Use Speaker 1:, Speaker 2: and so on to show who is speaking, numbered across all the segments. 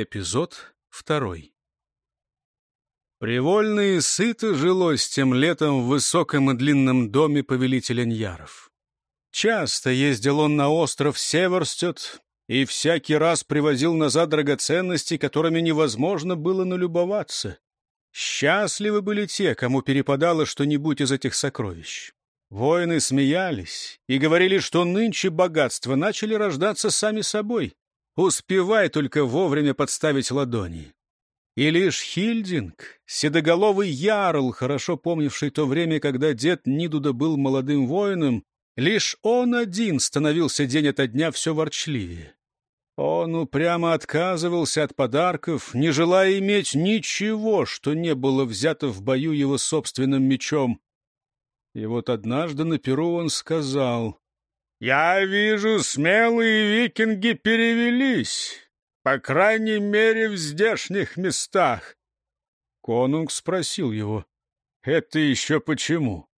Speaker 1: Эпизод второй. Привольно и сыто жилось тем летом в высоком и длинном доме повелителя Ньяров. Часто ездил он на остров Северстет и всякий раз привозил назад драгоценности, которыми невозможно было налюбоваться. Счастливы были те, кому перепадало что-нибудь из этих сокровищ. Воины смеялись и говорили, что нынче богатства начали рождаться сами собой. Успевай только вовремя подставить ладони. И лишь Хильдинг, седоголовый ярл, хорошо помнивший то время, когда дед Нидуда был молодым воином, лишь он один становился день ото дня все ворчливее. Он упрямо отказывался от подарков, не желая иметь ничего, что не было взято в бою его собственным мечом. И вот однажды на перу он сказал, «Я вижу, смелые викинги перевелись, по крайней мере, в здешних местах». Конунг спросил его, «Это еще почему?»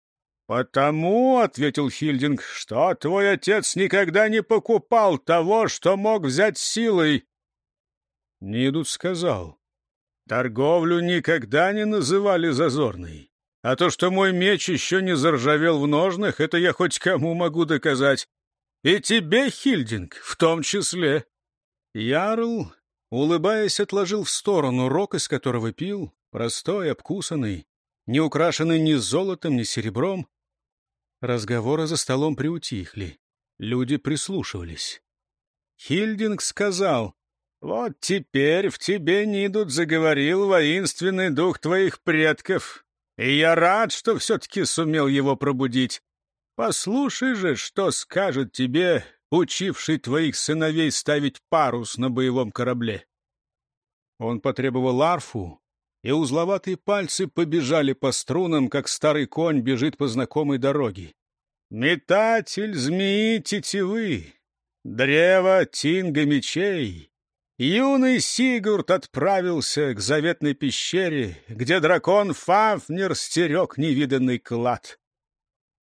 Speaker 1: «Потому, — ответил Хильдинг, — что твой отец никогда не покупал того, что мог взять силой». Нидут сказал, «Торговлю никогда не называли зазорной. А то, что мой меч еще не заржавел в ножнах, это я хоть кому могу доказать. И тебе, Хильдинг, в том числе. Ярл, улыбаясь, отложил в сторону рог, из которого пил, простой, обкусанный, не украшенный ни золотом, ни серебром. Разговоры за столом приутихли. Люди прислушивались. Хильдинг сказал, «Вот теперь в тебе, Нидут, заговорил воинственный дух твоих предков. И я рад, что все-таки сумел его пробудить. Послушай же, что скажет тебе, учивший твоих сыновей ставить парус на боевом корабле. Он потребовал арфу, и узловатые пальцы побежали по струнам, как старый конь бежит по знакомой дороге. Метатель змеи тетивы, древо тинга мечей, Юный Сигурд отправился к заветной пещере, где дракон Фафнер стерег невиданный клад.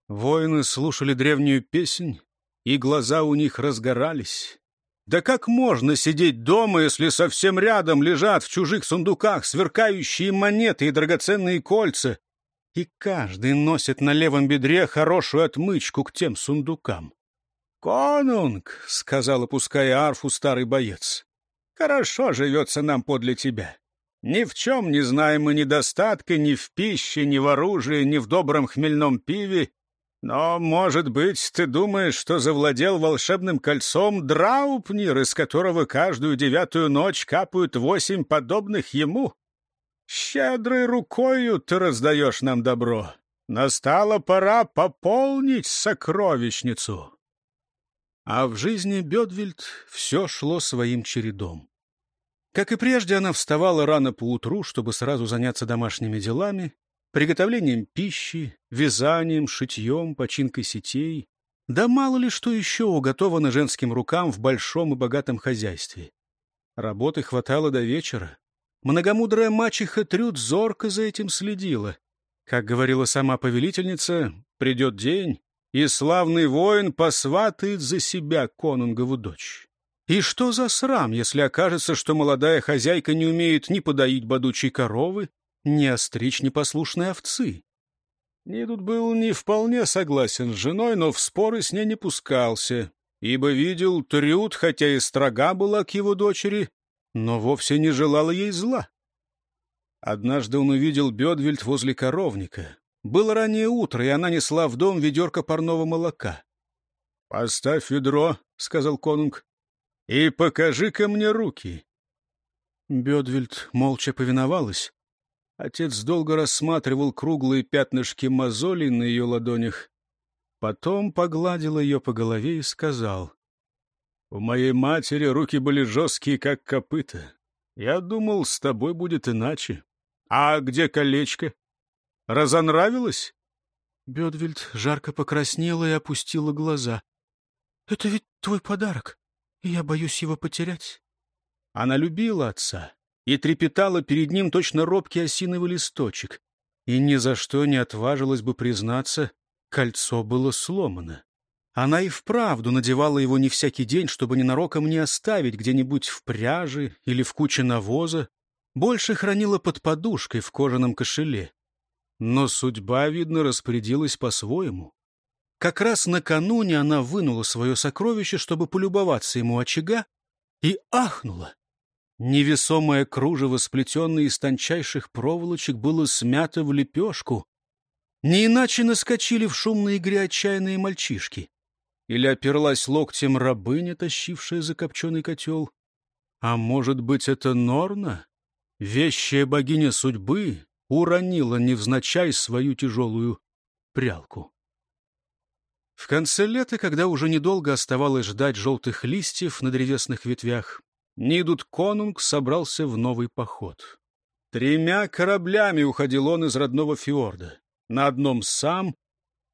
Speaker 1: Воины слушали древнюю песнь, и глаза у них разгорались. Да как можно сидеть дома, если совсем рядом лежат в чужих сундуках сверкающие монеты и драгоценные кольца, и каждый носит на левом бедре хорошую отмычку к тем сундукам? «Конунг», — сказал, опуская арфу старый боец, Хорошо живется нам подле тебя. Ни в чем не знаем мы недостатка ни в пище, ни в оружии, ни в добром хмельном пиве. Но, может быть, ты думаешь, что завладел волшебным кольцом Драупнир, из которого каждую девятую ночь капают восемь подобных ему? Щедрой рукою ты раздаешь нам добро. Настала пора пополнить сокровищницу. А в жизни Бедвильд все шло своим чередом. Как и прежде, она вставала рано поутру, чтобы сразу заняться домашними делами, приготовлением пищи, вязанием, шитьем, починкой сетей. Да мало ли что еще уготовано женским рукам в большом и богатом хозяйстве. Работы хватало до вечера. Многомудрая мачеха Трюд зорко за этим следила. Как говорила сама повелительница, придет день, и славный воин посватает за себя конунгову дочь. И что за срам, если окажется, что молодая хозяйка не умеет ни подоить бодучей коровы, ни остричь непослушной овцы? Нидут был не вполне согласен с женой, но в споры с ней не пускался, ибо видел Трюд, хотя и строга была к его дочери, но вовсе не желала ей зла. Однажды он увидел Бедвельд возле коровника. Было раннее утро, и она несла в дом ведерко парного молока. — Поставь ведро, — сказал конунг, — и покажи-ка мне руки. Бедвельд молча повиновалась. Отец долго рассматривал круглые пятнышки мозолей на ее ладонях. Потом погладил ее по голове и сказал. — У моей матери руки были жесткие, как копыта. Я думал, с тобой будет иначе. А где колечко? Разонравилось? Бедвельд жарко покраснела и опустила глаза. — Это ведь твой подарок, и я боюсь его потерять. Она любила отца и трепетала перед ним точно робкий осиновый листочек, и ни за что не отважилась бы признаться, кольцо было сломано. Она и вправду надевала его не всякий день, чтобы ненароком не оставить где-нибудь в пряже или в куче навоза. Больше хранила под подушкой в кожаном кошеле. Но судьба, видно, распорядилась по-своему. Как раз накануне она вынула свое сокровище, чтобы полюбоваться ему очага, и ахнула. Невесомое кружево, сплетенное из тончайших проволочек, было смято в лепешку. Не иначе наскочили в шумной игре отчаянные мальчишки. Или оперлась локтем рабыня, тащившая закопченный котел? А может быть, это Норна? Вещая богиня судьбы уронила невзначай свою тяжелую прялку. В конце лета, когда уже недолго оставалось ждать желтых листьев на древесных ветвях, Нидут Конунг собрался в новый поход. Тремя кораблями уходил он из родного фьорда. На одном сам,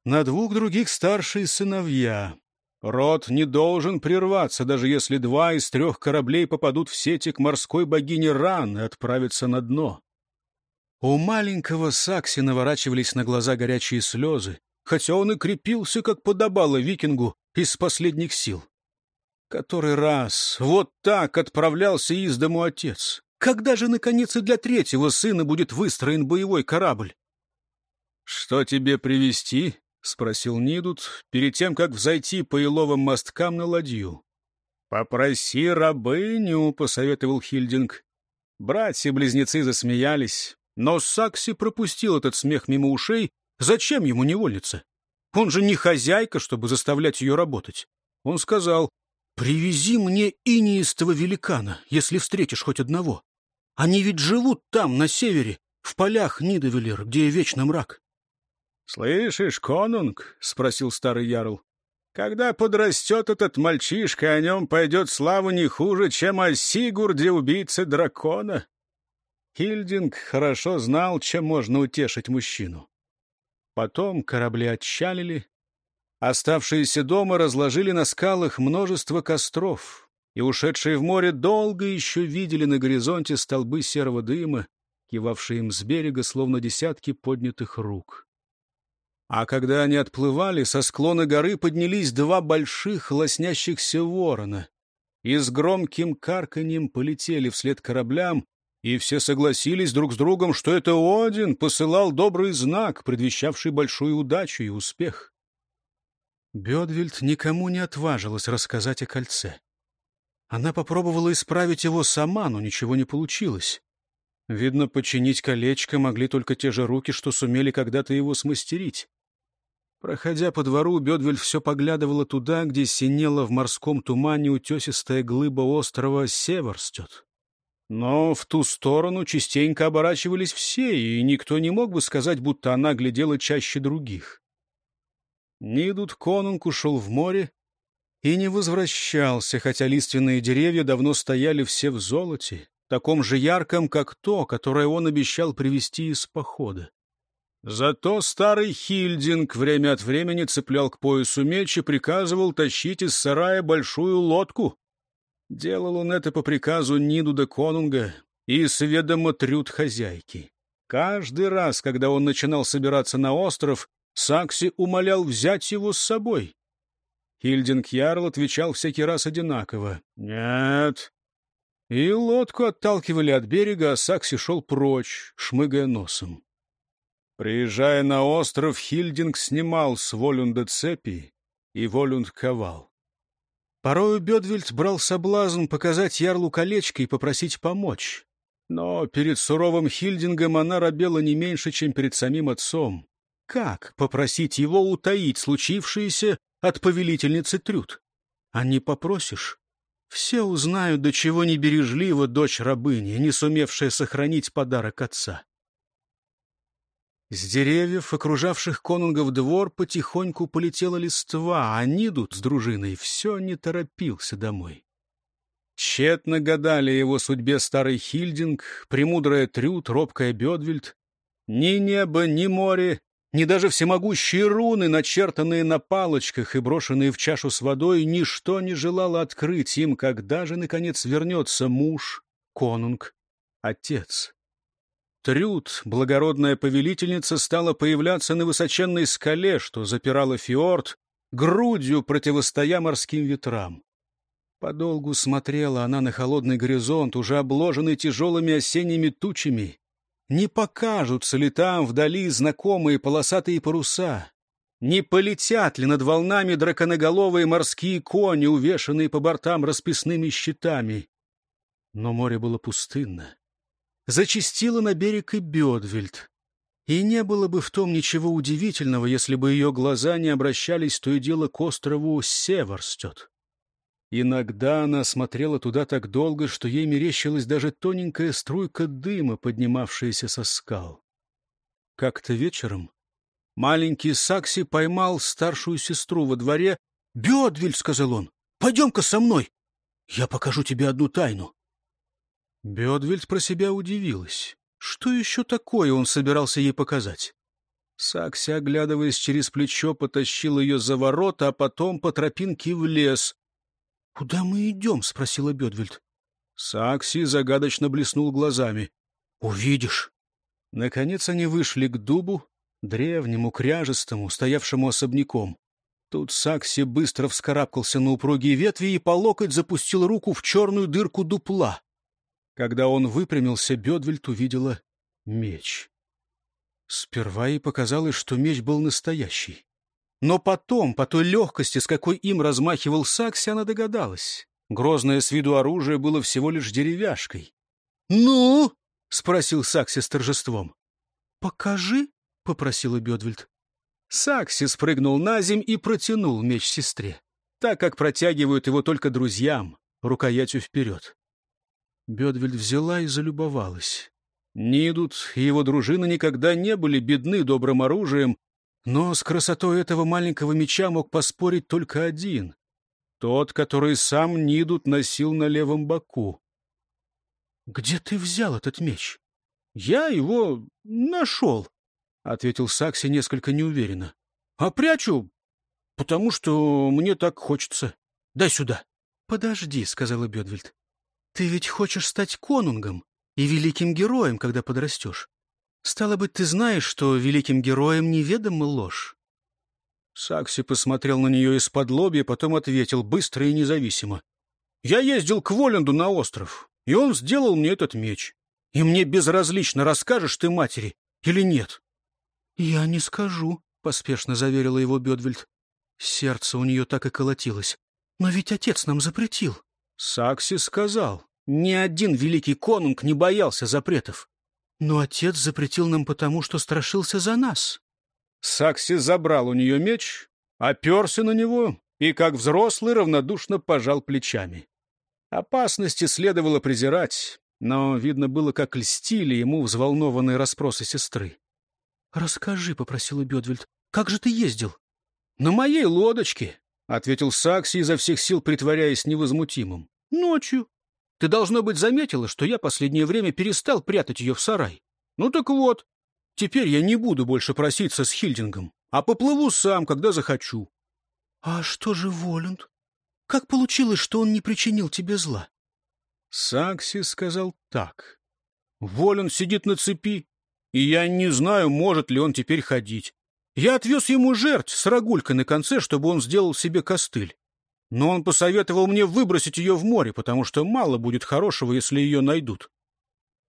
Speaker 1: на двух других старшие сыновья. Род не должен прерваться, даже если два из трех кораблей попадут в сети к морской богине Ран и отправятся на дно. У маленького Сакси наворачивались на глаза горячие слезы, хотя он и крепился, как подобало викингу, из последних сил. Который раз вот так отправлялся из дому отец. Когда же, наконец, и для третьего сына будет выстроен боевой корабль? — Что тебе привезти? — спросил Нидут, перед тем, как взойти по еловым мосткам на ладью. — Попроси рабыню, — посоветовал Хильдинг. Братья-близнецы засмеялись, но Сакси пропустил этот смех мимо ушей. Зачем ему невольница? Он же не хозяйка, чтобы заставлять ее работать. Он сказал, «Привези мне инеистого великана, если встретишь хоть одного. Они ведь живут там, на севере, в полях Нидовелер, где вечный мрак. — Слышишь, конунг? — спросил старый ярл. — Когда подрастет этот мальчишка, о нем пойдет слава не хуже, чем о Сигурде, убийце дракона. Хильдинг хорошо знал, чем можно утешить мужчину. Потом корабли отчалили. Оставшиеся дома разложили на скалах множество костров, и ушедшие в море долго еще видели на горизонте столбы серого дыма, кивавшие им с берега, словно десятки поднятых рук. А когда они отплывали, со склона горы поднялись два больших лоснящихся ворона и с громким карканьем полетели вслед кораблям, и все согласились друг с другом, что это Один посылал добрый знак, предвещавший большую удачу и успех. Бедвельд никому не отважилась рассказать о кольце. Она попробовала исправить его сама, но ничего не получилось. Видно, починить колечко могли только те же руки, что сумели когда-то его смастерить. Проходя по двору, Бедвель все поглядывала туда, где синела в морском тумане утесистая глыба острова Северстет. Но в ту сторону частенько оборачивались все, и никто не мог бы сказать, будто она глядела чаще других. Нидут Конунг ушел в море и не возвращался, хотя лиственные деревья давно стояли все в золоте, таком же ярком, как то, которое он обещал привезти из похода. Зато старый Хильдинг время от времени цеплял к поясу меч и приказывал тащить из сарая большую лодку. Делал он это по приказу Нидуда Конунга и сведомо трюд хозяйки. Каждый раз, когда он начинал собираться на остров, Сакси умолял взять его с собой. Хильдинг Ярл отвечал всякий раз одинаково. «Нет». И лодку отталкивали от берега, а Сакси шел прочь, шмыгая носом. Приезжая на остров, Хильдинг снимал с Волюнда цепи и Волюнд ковал. Порою Бедвельд брал соблазн показать Ярлу колечко и попросить помочь. Но перед суровым Хильдингом она робела не меньше, чем перед самим отцом. Как попросить его утаить случившееся от повелительницы Трюд? А не попросишь? Все узнают, до чего небережлива дочь рабыни, не сумевшая сохранить подарок отца. С деревьев, окружавших конунгов двор, потихоньку полетела листва, а Нидут с дружиной все не торопился домой. Тщетно гадали его судьбе старый Хильдинг, премудрая Трюд, робкая Бедвельд. Ни небо, ни море, ни даже всемогущие руны, начертанные на палочках и брошенные в чашу с водой, ничто не желало открыть им, когда же, наконец, вернется муж, конунг, отец. Трюд, благородная повелительница, стала появляться на высоченной скале, что запирала фьорд, грудью противостоя морским ветрам. Подолгу смотрела она на холодный горизонт, уже обложенный тяжелыми осенними тучами. Не покажутся ли там вдали знакомые полосатые паруса? Не полетят ли над волнами драконоголовые морские кони, увешанные по бортам расписными щитами? Но море было пустынно. Зачистила на берег и Бедвельд. И не было бы в том ничего удивительного, если бы ее глаза не обращались то и дело к острову Северстет. Иногда она смотрела туда так долго, что ей мерещилась даже тоненькая струйка дыма, поднимавшаяся со скал. Как-то вечером маленький Сакси поймал старшую сестру во дворе. «Бедвиль», — сказал он, — «пойдем-ка со мной, я покажу тебе одну тайну». Бедвильд про себя удивилась. Что еще такое он собирался ей показать? Сакси, оглядываясь через плечо, потащил ее за ворота, а потом по тропинке в лес. — Куда мы идем? — спросила Бедвельд. Сакси загадочно блеснул глазами. — Увидишь. Наконец они вышли к дубу, древнему, кряжестому, стоявшему особняком. Тут Сакси быстро вскарабкался на упругие ветви и по локоть запустил руку в черную дырку дупла. Когда он выпрямился, Бедвельт увидела меч. Сперва ей показалось, что меч был настоящий. Но потом, по той легкости, с какой им размахивал Сакси, она догадалась. Грозное с виду оружие было всего лишь деревяшкой. «Ну?» — спросил Сакси с торжеством. «Покажи», — попросила Бедвельд. Сакси спрыгнул на земь и протянул меч сестре, так как протягивают его только друзьям, рукоятью вперед. Бедвельд взяла и залюбовалась. Нидут и его дружина никогда не были бедны добрым оружием, но с красотой этого маленького меча мог поспорить только один — тот, который сам Нидут носил на левом боку. — Где ты взял этот меч? — Я его нашел, — ответил Сакси несколько неуверенно. — А прячу, потому что мне так хочется. Дай сюда. — Подожди, — сказала Бедвельд. Ты ведь хочешь стать конунгом и великим героем, когда подрастешь. Стало быть, ты знаешь, что великим героям неведома ложь. Сакси посмотрел на нее из-под лобья, потом ответил быстро и независимо. «Я ездил к Воленду на остров, и он сделал мне этот меч. И мне безразлично, расскажешь ты матери или нет». «Я не скажу», — поспешно заверила его Бедвельд. Сердце у нее так и колотилось. «Но ведь отец нам запретил». Сакси сказал, ни один великий конунг не боялся запретов. Но отец запретил нам потому, что страшился за нас. Сакси забрал у нее меч, оперся на него и, как взрослый, равнодушно пожал плечами. Опасности следовало презирать, но видно было, как льстили ему взволнованные расспросы сестры. — Расскажи, — попросила Бедвельд, — как же ты ездил? — На моей лодочке, — ответил Сакси, изо всех сил притворяясь невозмутимым. — Ночью. Ты, должно быть, заметила, что я последнее время перестал прятать ее в сарай. Ну так вот, теперь я не буду больше проситься с Хильдингом, а поплыву сам, когда захочу. — А что же Волюнд? Как получилось, что он не причинил тебе зла? Сакси сказал так. Волюнд сидит на цепи, и я не знаю, может ли он теперь ходить. Я отвез ему жертв с рогулькой на конце, чтобы он сделал себе костыль. Но он посоветовал мне выбросить ее в море, потому что мало будет хорошего, если ее найдут.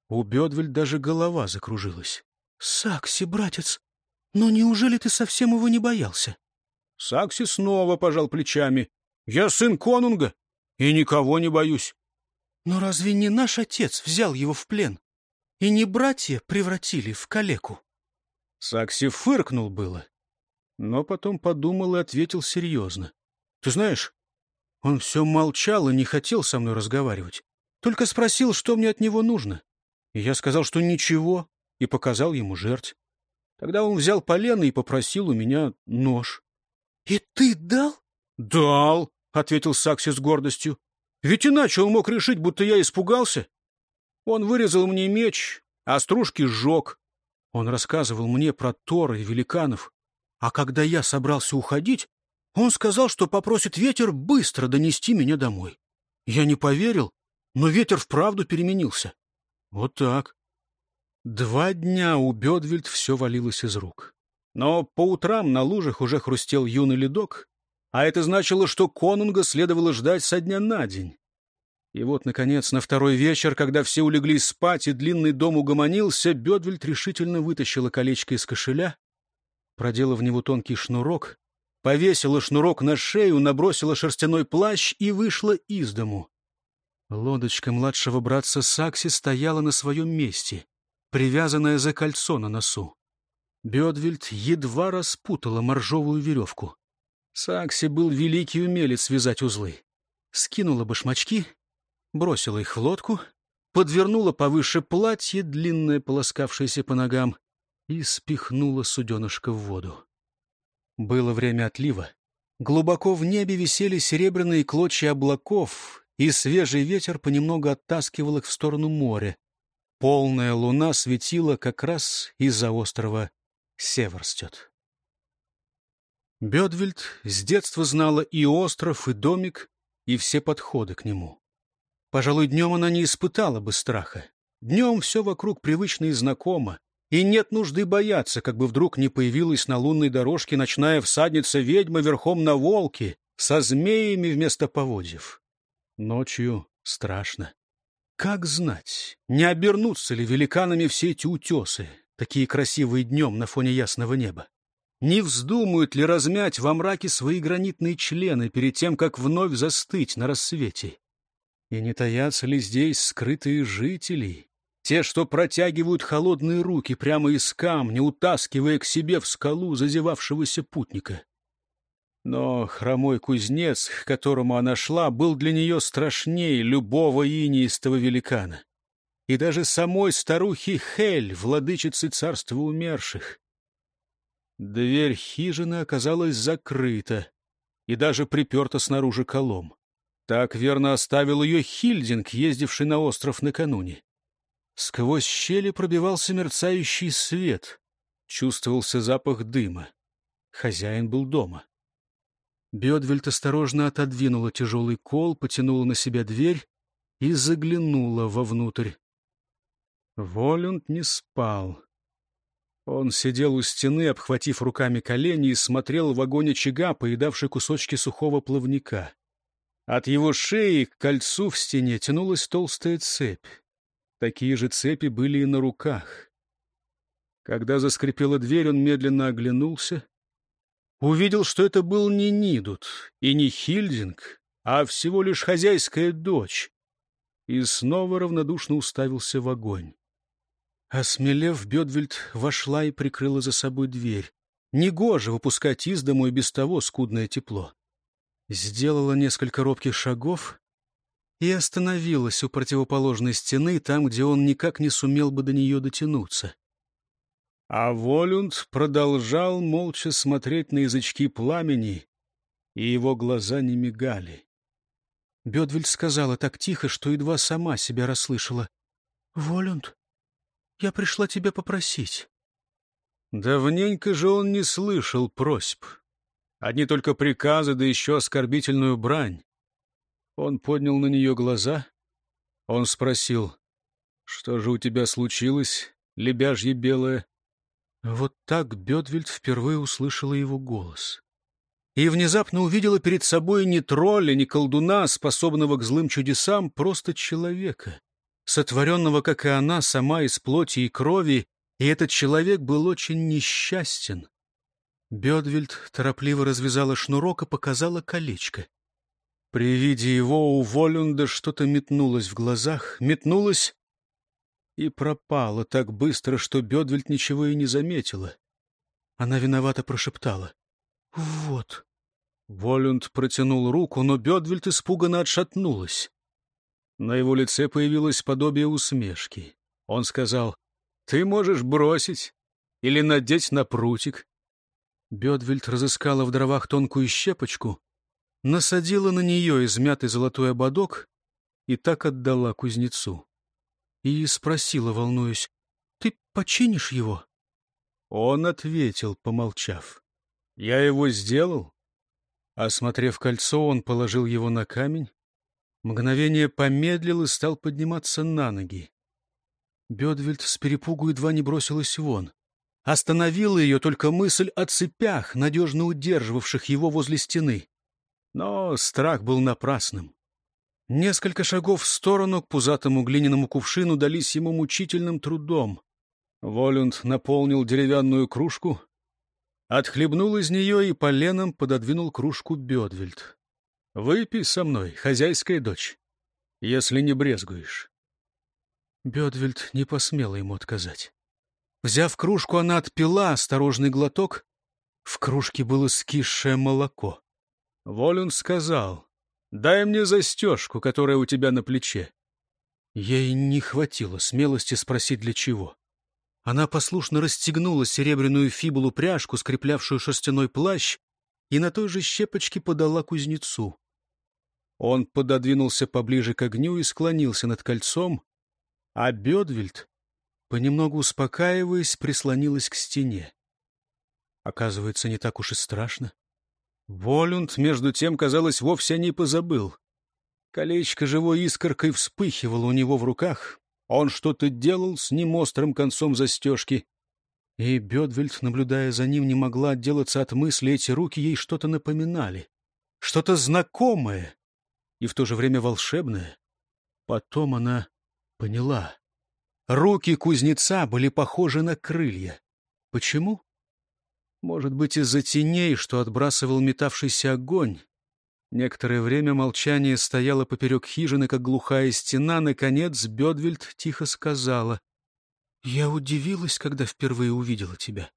Speaker 1: У Бедвель даже голова закружилась. — Сакси, братец, но неужели ты совсем его не боялся? Сакси снова пожал плечами. — Я сын конунга и никого не боюсь. — Но разве не наш отец взял его в плен? И не братья превратили в калеку? Сакси фыркнул было, но потом подумал и ответил серьезно. — Ты знаешь, он все молчал и не хотел со мной разговаривать. Только спросил, что мне от него нужно. И я сказал, что ничего, и показал ему жертв. Тогда он взял полено и попросил у меня нож. — И ты дал? — Дал, — ответил Сакси с гордостью. — Ведь иначе он мог решить, будто я испугался. Он вырезал мне меч, а стружки сжег, он рассказывал мне про Тора и великанов. А когда я собрался уходить, он сказал, что попросит ветер быстро донести меня домой. Я не поверил, но ветер вправду переменился. Вот так. Два дня у Бедвельд все валилось из рук. Но по утрам на лужах уже хрустел юный ледок, а это значило, что конунга следовало ждать со дня на день. И вот, наконец, на второй вечер, когда все улеглись спать и длинный дом угомонился, Бедвельд решительно вытащила колечко из кошеля, продела в него тонкий шнурок, повесила шнурок на шею, набросила шерстяной плащ и вышла из дому. Лодочка младшего братца Сакси стояла на своем месте, привязанная за кольцо на носу. Бедвельд едва распутала моржовую веревку. Сакси был великий умелец вязать узлы. Скинула башмачки, бросила их в лодку, подвернула повыше платье, длинное, полоскавшееся по ногам, и спихнула суденышко в воду. Было время отлива. Глубоко в небе висели серебряные клочья облаков, и свежий ветер понемногу оттаскивал их в сторону моря. Полная луна светила как раз из-за острова Северстет. Бедвельд с детства знала и остров, и домик, и все подходы к нему. Пожалуй, днем она не испытала бы страха. Днем все вокруг привычно и знакомо, и нет нужды бояться, как бы вдруг не появилась на лунной дорожке ночная всадница-ведьма верхом на волке, со змеями вместо поводьев. Ночью страшно. Как знать, не обернутся ли великанами все эти утесы, такие красивые днем на фоне ясного неба? Не вздумают ли размять во мраке свои гранитные члены перед тем, как вновь застыть на рассвете? И не таятся ли здесь скрытые жители, те, что протягивают холодные руки прямо из камня, утаскивая к себе в скалу зазевавшегося путника? Но хромой кузнец, к которому она шла, был для нее страшнее любого инеистого великана. И даже самой старухи Хель, владычицы царства умерших. Дверь хижины оказалась закрыта и даже приперта снаружи колом. Так верно оставил ее Хильдинг, ездивший на остров накануне. Сквозь щели пробивался мерцающий свет. Чувствовался запах дыма. Хозяин был дома. Бедвельт осторожно отодвинула тяжелый кол, потянула на себя дверь и заглянула вовнутрь. Волюнд не спал. Он сидел у стены, обхватив руками колени, и смотрел в огонь очага, поедавший кусочки сухого плавника. От его шеи к кольцу в стене тянулась толстая цепь. Такие же цепи были и на руках. Когда заскрипела дверь, он медленно оглянулся. Увидел, что это был не Нидут и не Хильдинг, а всего лишь хозяйская дочь. И снова равнодушно уставился в огонь. Осмелев, Бедвельд вошла и прикрыла за собой дверь. Негоже выпускать из дому и без того скудное тепло сделала несколько робких шагов и остановилась у противоположной стены, там, где он никак не сумел бы до нее дотянуться. А Волюнд продолжал молча смотреть на язычки пламени, и его глаза не мигали. Бедвельд сказала так тихо, что едва сама себя расслышала. — Волюнд, я пришла тебя попросить. Давненько же он не слышал просьб. Одни только приказы, да еще оскорбительную брань. Он поднял на нее глаза. Он спросил, «Что же у тебя случилось, лебяжье белое?» Вот так Бедвельд впервые услышала его голос. И внезапно увидела перед собой не тролля, не колдуна, способного к злым чудесам, просто человека, сотворенного, как и она, сама из плоти и крови, и этот человек был очень несчастен, Бедвельд торопливо развязала шнурок и показала колечко. При виде его у Волюнда что-то метнулось в глазах, метнулось и пропало так быстро, что Бедвельд ничего и не заметила. Она виновато прошептала. — Вот. Волюнд протянул руку, но Бедвельд испуганно отшатнулась. На его лице появилось подобие усмешки. Он сказал, — Ты можешь бросить или надеть на прутик. Бедвельд разыскала в дровах тонкую щепочку, насадила на нее измятый золотой ободок и так отдала кузнецу. И спросила, волнуясь, «Ты починишь его?» Он ответил, помолчав, «Я его сделал». Осмотрев кольцо, он положил его на камень, мгновение помедлил и стал подниматься на ноги. Бедвельд с перепугу едва не бросилась вон. Остановила ее только мысль о цепях, надежно удерживавших его возле стены. Но страх был напрасным. Несколько шагов в сторону к пузатому глиняному кувшину дались ему мучительным трудом. Волюнд наполнил деревянную кружку, отхлебнул из нее и поленом пододвинул кружку Бедвельд. — Выпей со мной, хозяйская дочь, если не брезгуешь. Бедвельд не посмела ему отказать. Взяв кружку, она отпила осторожный глоток. В кружке было скисшее молоко. Волюн сказал, «Дай мне застежку, которая у тебя на плече». Ей не хватило смелости спросить, для чего. Она послушно расстегнула серебряную фибулу пряжку, скреплявшую шерстяной плащ, и на той же щепочке подала кузнецу. Он пододвинулся поближе к огню и склонился над кольцом, а Бедвельд, понемногу успокаиваясь, прислонилась к стене. Оказывается, не так уж и страшно. Волюнд, между тем, казалось, вовсе не позабыл. Колечко живой искоркой вспыхивало у него в руках. Он что-то делал с ним острым концом застежки. И Бедвельд, наблюдая за ним, не могла отделаться от мысли, эти руки ей что-то напоминали. Что-то знакомое и в то же время волшебное. Потом она поняла. Руки кузнеца были похожи на крылья. Почему? Может быть, из-за теней, что отбрасывал метавшийся огонь. Некоторое время молчание стояло поперек хижины, как глухая стена. Наконец Бедвельд тихо сказала. — Я удивилась, когда впервые увидела тебя.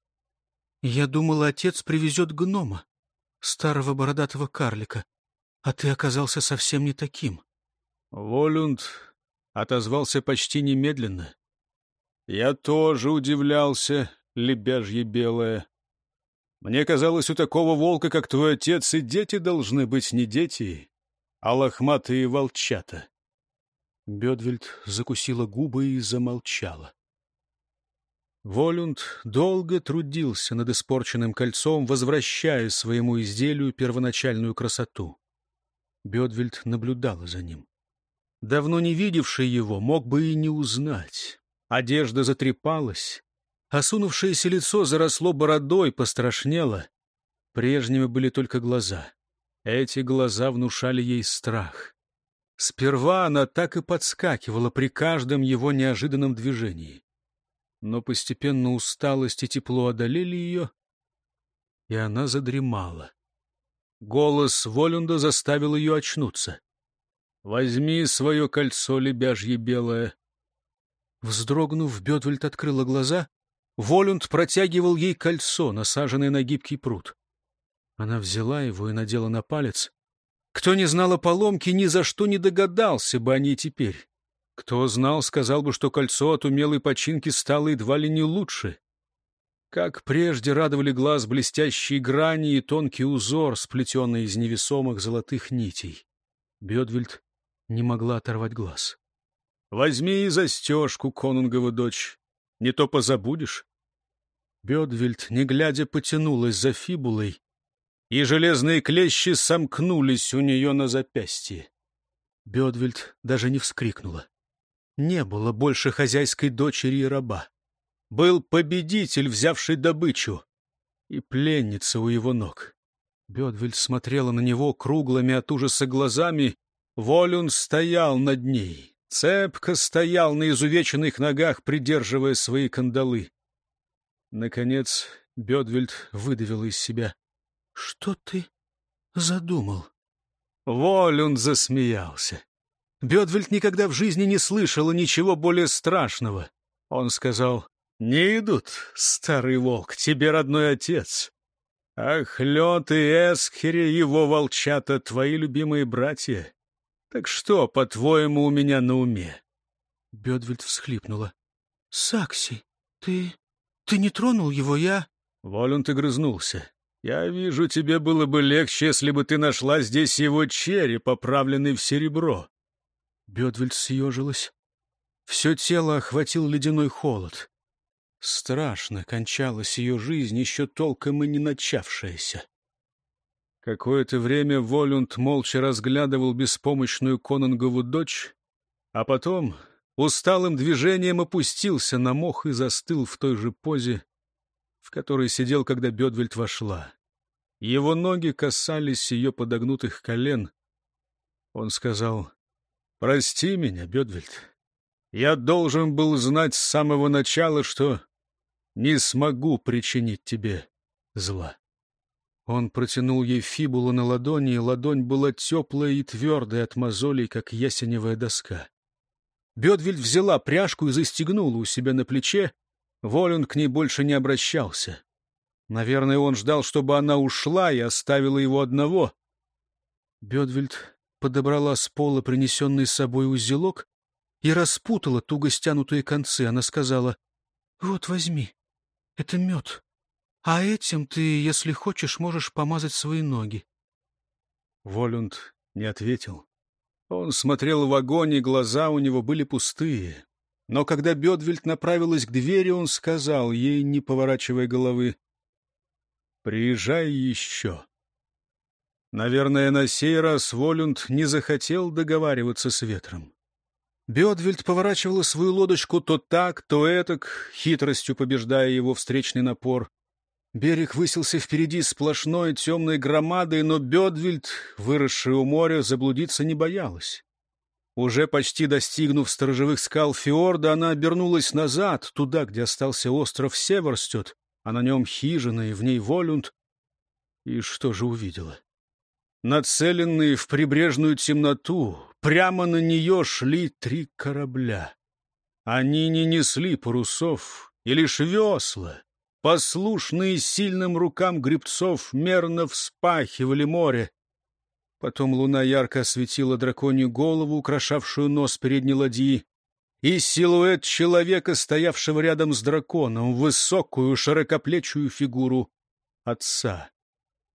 Speaker 1: Я думала, отец привезет гнома, старого бородатого карлика, а ты оказался совсем не таким. Волюнд отозвался почти немедленно. Я тоже удивлялся, лебяжье белое. Мне казалось, у такого волка, как твой отец, и дети должны быть не дети, а лохматые волчата. Бедвельд закусила губы и замолчала. Волюнд долго трудился над испорченным кольцом, возвращая своему изделию первоначальную красоту. Бедвельд наблюдала за ним. Давно не видевший его мог бы и не узнать. Одежда затрепалась, осунувшееся лицо заросло бородой, пострашнело. Прежними были только глаза. Эти глаза внушали ей страх. Сперва она так и подскакивала при каждом его неожиданном движении. Но постепенно усталость и тепло одолели ее, и она задремала. Голос Волюнда заставил ее очнуться. «Возьми свое кольцо лебяжье белое, Вздрогнув, Бедвельд открыла глаза. Волюнд протягивал ей кольцо, насаженное на гибкий пруд. Она взяла его и надела на палец. Кто не знал о поломке, ни за что не догадался бы о ней теперь. Кто знал, сказал бы, что кольцо от умелой починки стало едва ли не лучше. Как прежде радовали глаз блестящие грани и тонкий узор, сплетенный из невесомых золотых нитей. Бедвельд не могла оторвать глаз. Возьми и застежку, конунгова дочь, не то позабудешь. Бедвельд, не глядя, потянулась за фибулой, и железные клещи сомкнулись у нее на запястье. Бедвельд даже не вскрикнула. Не было больше хозяйской дочери и раба. Был победитель, взявший добычу, и пленница у его ног. Бедвельд смотрела на него круглыми от ужаса глазами. Волюн стоял над ней, Цепко стоял на изувеченных ногах, придерживая свои кандалы. Наконец Бедвельд выдавил из себя. — Что ты задумал? Волюн засмеялся. Бедвельд никогда в жизни не слышал ничего более страшного. Он сказал, — Не идут, старый волк, тебе родной отец. Ах, лед и эсхери, его волчата, твои любимые братья. Так что, по-твоему, у меня на уме? Бедвельд всхлипнула. — Сакси, ты... ты не тронул его, я... Волюнт огрызнулся. — Я вижу, тебе было бы легче, если бы ты нашла здесь его череп, оправленный в серебро. Бедвельд съежилась. Все тело охватил ледяной холод. Страшно кончалась ее жизнь, еще толком и не начавшаяся. Какое-то время Волюнд молча разглядывал беспомощную Конунгову дочь, а потом усталым движением опустился на мох и застыл в той же позе, в которой сидел, когда Бедвельд вошла. Его ноги касались ее подогнутых колен. Он сказал, «Прости меня, Бедвельд. Я должен был знать с самого начала, что не смогу причинить тебе зла». Он протянул ей фибулу на ладони, и ладонь была теплая и твердая от мозолей, как ясеневая доска. Бедвельд взяла пряжку и застегнула у себя на плече. Волюн к ней больше не обращался. Наверное, он ждал, чтобы она ушла и оставила его одного. Бедвельд подобрала с пола принесенный с собой узелок и распутала туго стянутые концы. Она сказала, «Вот, возьми, это мед, а этим ты, если хочешь, можешь помазать свои ноги». Волюнд не ответил. Он смотрел в огонь, и глаза у него были пустые. Но когда Бедвельд направилась к двери, он сказал ей, не поворачивая головы, «Приезжай еще». Наверное, на сей раз Волюнд не захотел договариваться с ветром. Бедвельд поворачивала свою лодочку то так, то этак, хитростью побеждая его встречный напор. Берег высился впереди сплошной темной громадой, но Бедвильд, выросший у моря, заблудиться не боялась. Уже почти достигнув сторожевых скал фьорда, она обернулась назад, туда, где остался остров Северстет, а на нем хижина и в ней Волюнд. И что же увидела? Нацеленные в прибрежную темноту, прямо на нее шли три корабля. Они не несли парусов и лишь весла, послушные сильным рукам гребцов, мерно вспахивали море. Потом луна ярко осветила драконью голову, украшавшую нос передней ладьи, и силуэт человека, стоявшего рядом с драконом, высокую широкоплечую фигуру отца.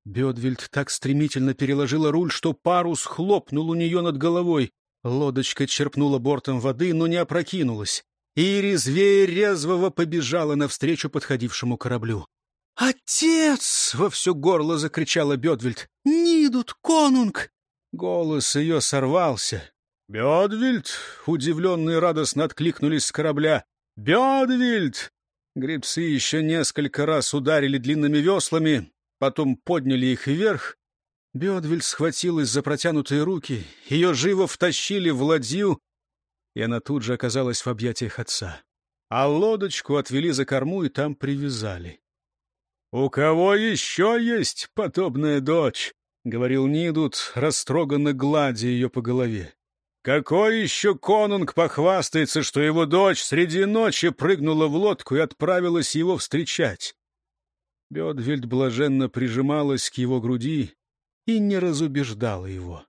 Speaker 1: Бедвельд так стремительно переложила руль, что парус хлопнул у нее над головой. Лодочка черпнула бортом воды, но не опрокинулась и резвее резвого побежала навстречу подходившему кораблю. «Отец!» — во все горло закричала Бедвельд. «Нидут, конунг!» Голос ее сорвался. «Бедвельд!» — удивленные радостно откликнулись с корабля. «Бедвельд!» Гребцы еще несколько раз ударили длинными веслами, потом подняли их вверх. Бедвельд схватилась за протянутые руки, ее живо втащили в ладью, и она тут же оказалась в объятиях отца. А лодочку отвели за корму и там привязали. «У кого еще есть подобная дочь?» — говорил Нидут, растроганно гладя ее по голове. «Какой еще конунг похвастается, что его дочь среди ночи прыгнула в лодку и отправилась его встречать?» Бедвельд блаженно прижималась к его груди и не разубеждала его.